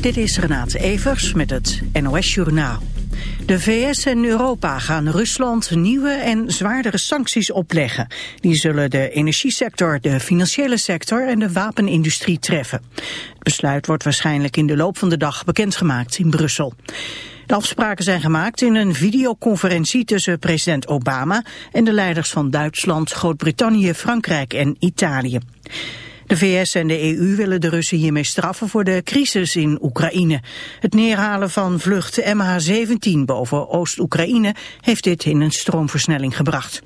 Dit is Renate Evers met het NOS Journaal. De VS en Europa gaan Rusland nieuwe en zwaardere sancties opleggen. Die zullen de energiesector, de financiële sector en de wapenindustrie treffen. Het besluit wordt waarschijnlijk in de loop van de dag bekendgemaakt in Brussel. De afspraken zijn gemaakt in een videoconferentie tussen president Obama en de leiders van Duitsland, Groot-Brittannië, Frankrijk en Italië. De VS en de EU willen de Russen hiermee straffen voor de crisis in Oekraïne. Het neerhalen van vlucht MH17 boven Oost-Oekraïne heeft dit in een stroomversnelling gebracht.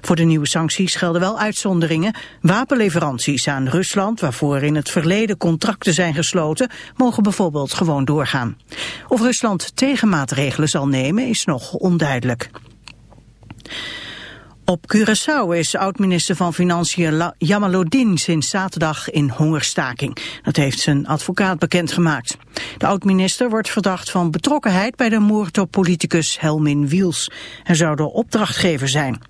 Voor de nieuwe sancties gelden wel uitzonderingen. Wapenleveranties aan Rusland, waarvoor in het verleden contracten zijn gesloten, mogen bijvoorbeeld gewoon doorgaan. Of Rusland tegenmaatregelen zal nemen is nog onduidelijk. Op Curaçao is oud-minister van Financiën Jamalodin sinds zaterdag in hongerstaking. Dat heeft zijn advocaat bekendgemaakt. De oud-minister wordt verdacht van betrokkenheid bij de moord op politicus Helmin Wiels. Hij zou de opdrachtgever zijn.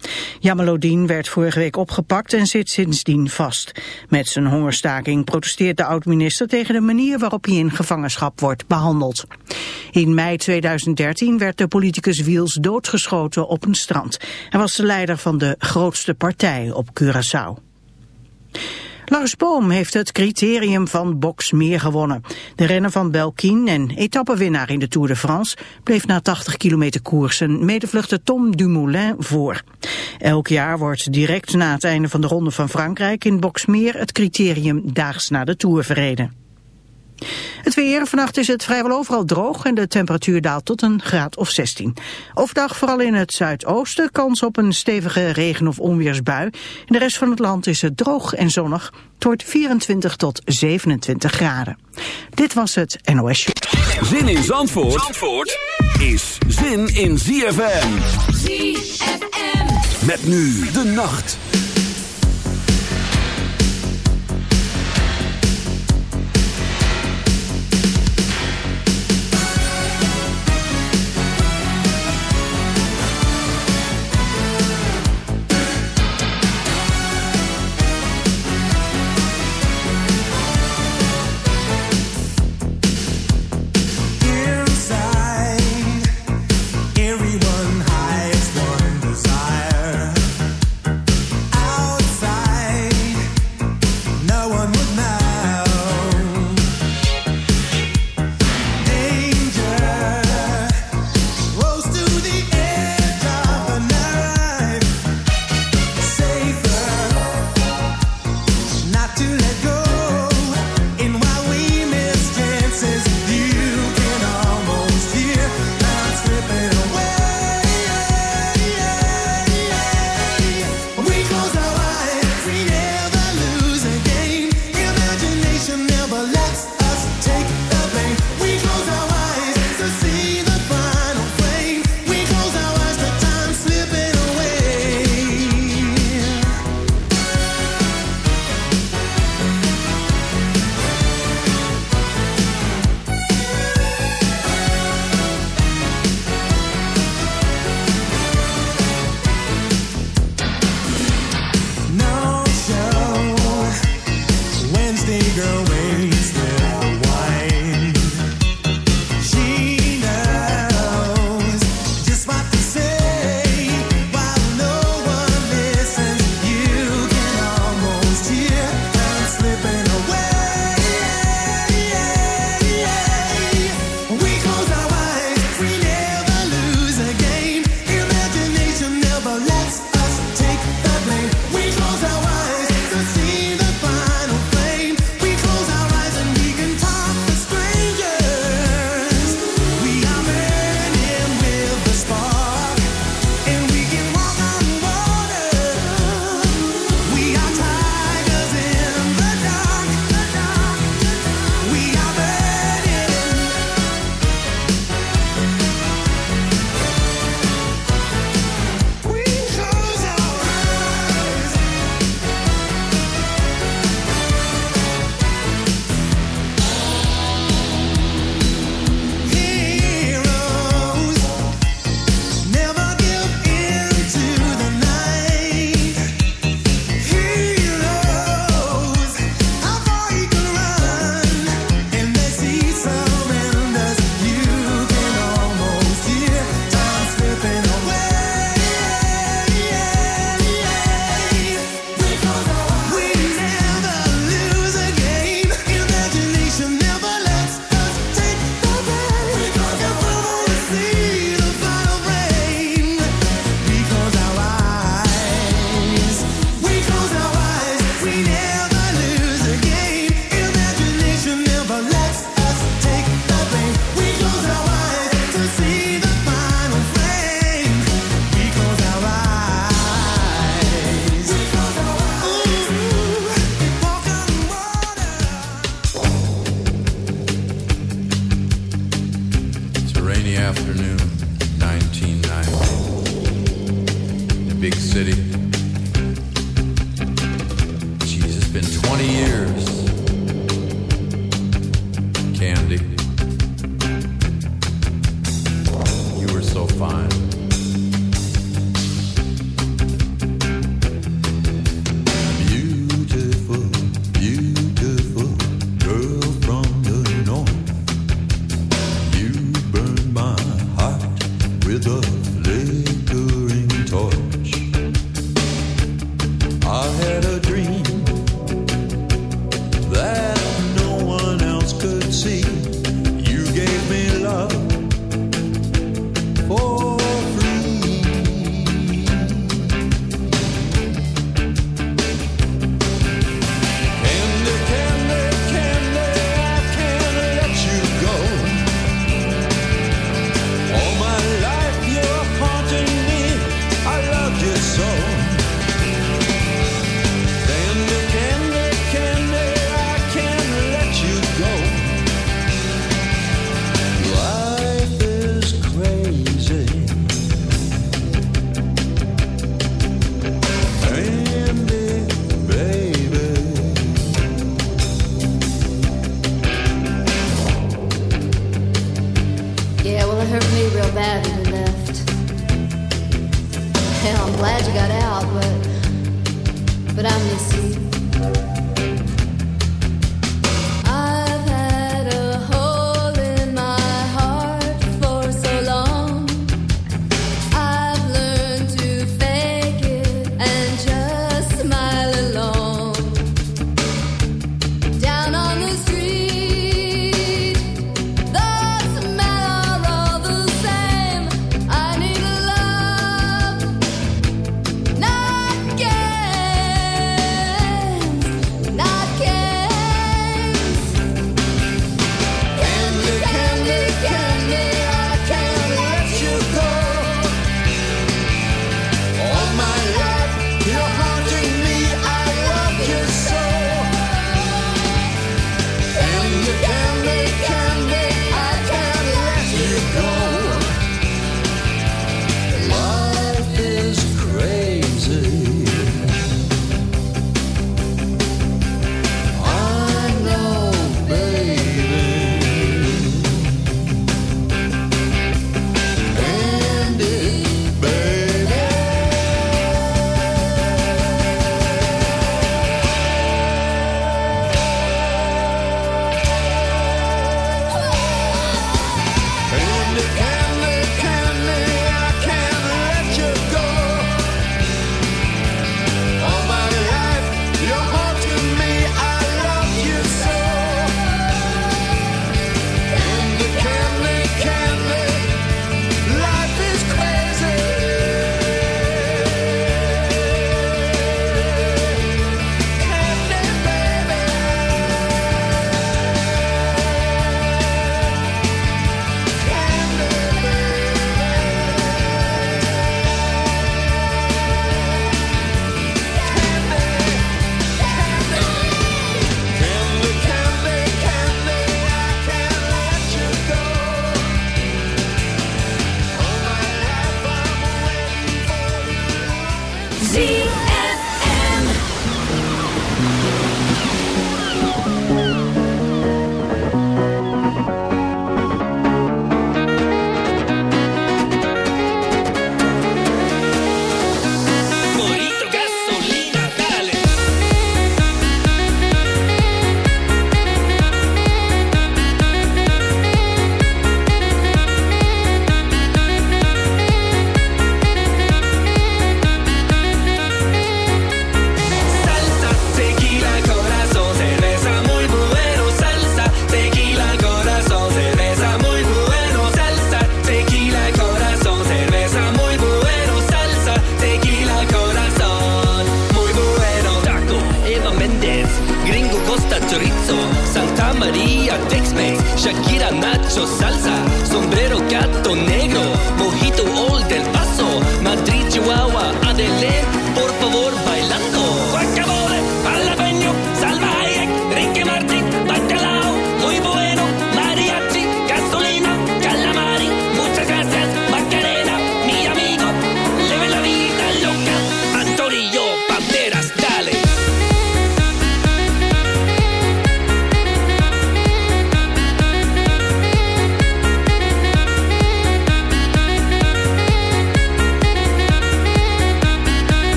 Jamalodin werd vorige week opgepakt en zit sindsdien vast. Met zijn hongerstaking protesteert de oud-minister tegen de manier waarop hij in gevangenschap wordt behandeld. In mei 2013 werd de politicus Wiels doodgeschoten op een strand. Hij was de leider van de grootste partij op Curaçao. Lars Boom heeft het criterium van Boxmeer gewonnen. De renner van Belkin en etappenwinnaar in de Tour de France bleef na 80 kilometer koersen medevluchter Tom Dumoulin voor. Elk jaar wordt direct na het einde van de Ronde van Frankrijk in Boxmeer het criterium daags na de Tour verreden. Het weer, vannacht is het vrijwel overal droog en de temperatuur daalt tot een graad of 16. Overdag vooral in het zuidoosten kans op een stevige regen- of onweersbui. In de rest van het land is het droog en zonnig. Het wordt 24 tot 27 graden. Dit was het NOS Zin in Zandvoort, Zandvoort is zin in ZFM. ZFM. Met nu de nacht.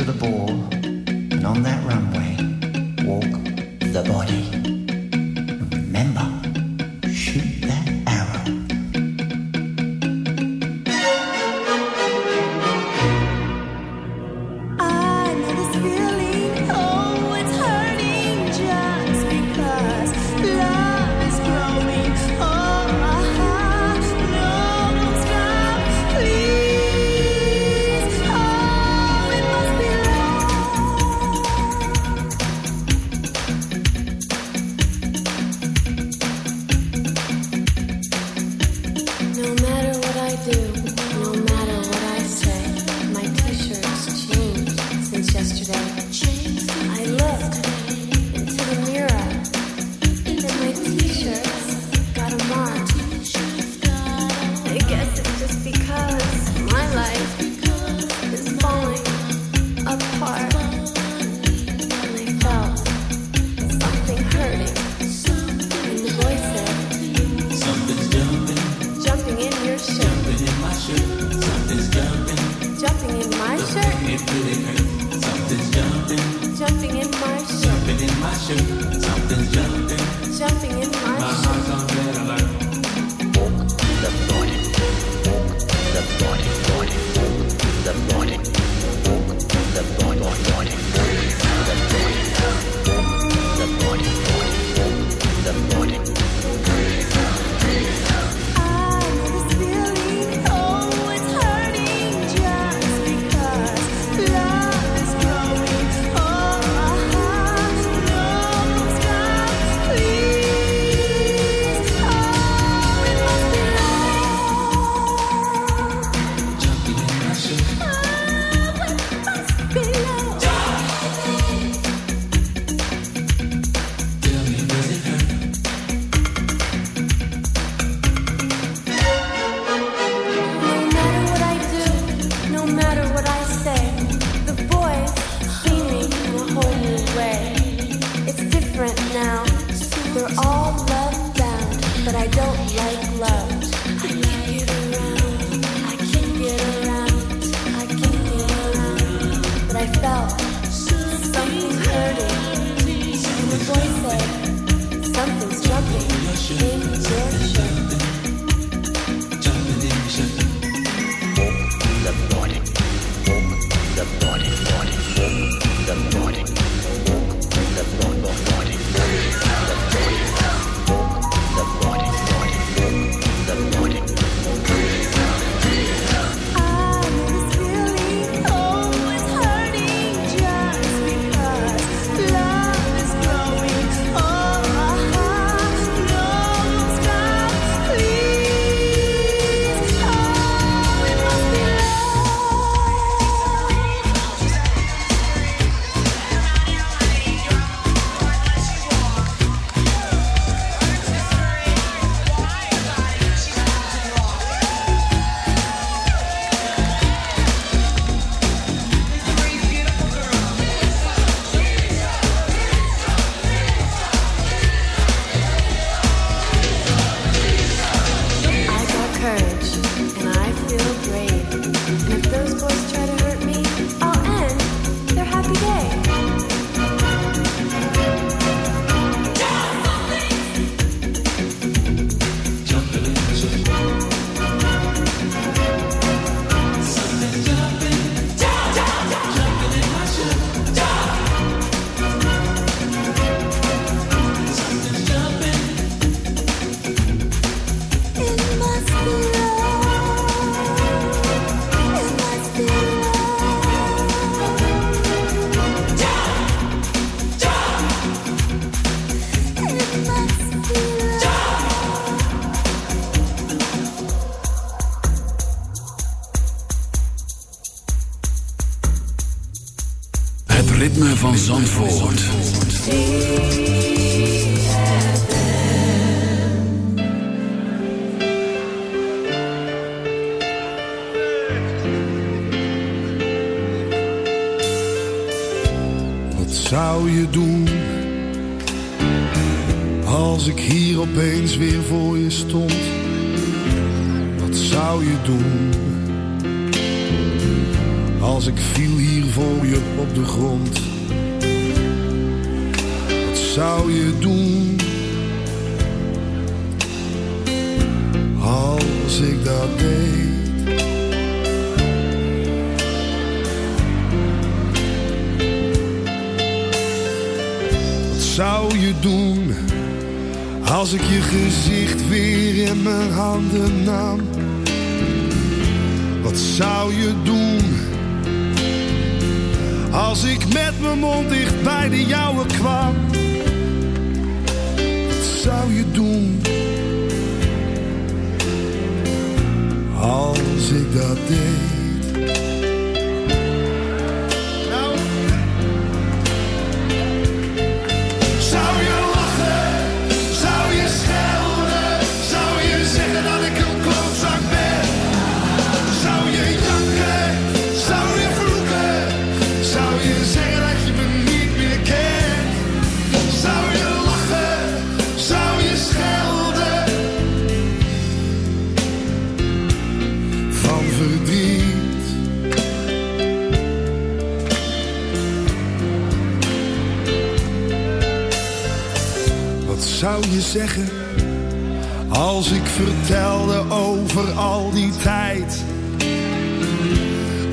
to the ball, and on that runway, walk the body. Dat deed?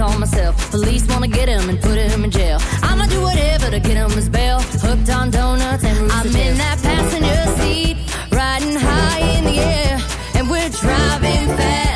on myself. Police wanna get him and put him in jail. I'ma do whatever to get him his bail. Hooked on donuts and Rooster I'm in that passenger seat, riding high in the air, and we're driving fast.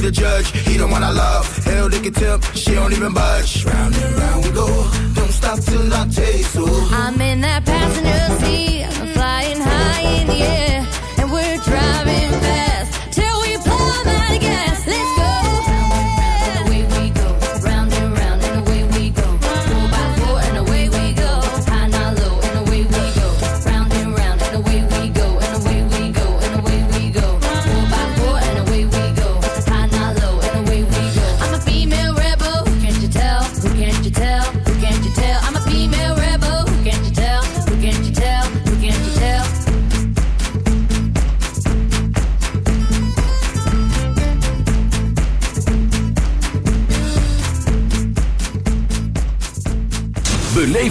To the judge, he the one I love. Hell, they can tip, she don't even budge. Round and round we go. Don't stop till I taste so. I'm in that passenger seat, I'm flying high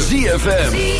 ZFM.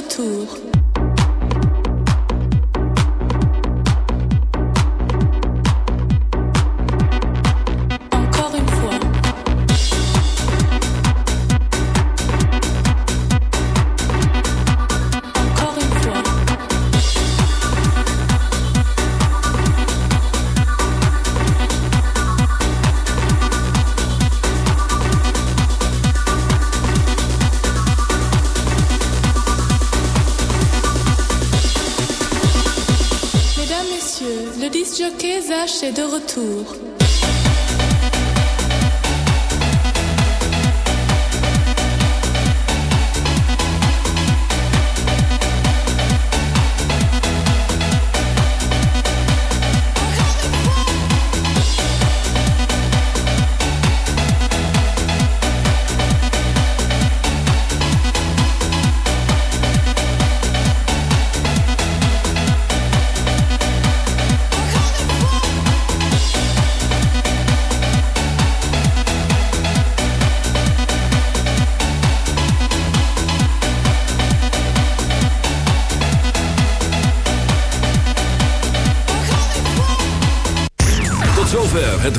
retour.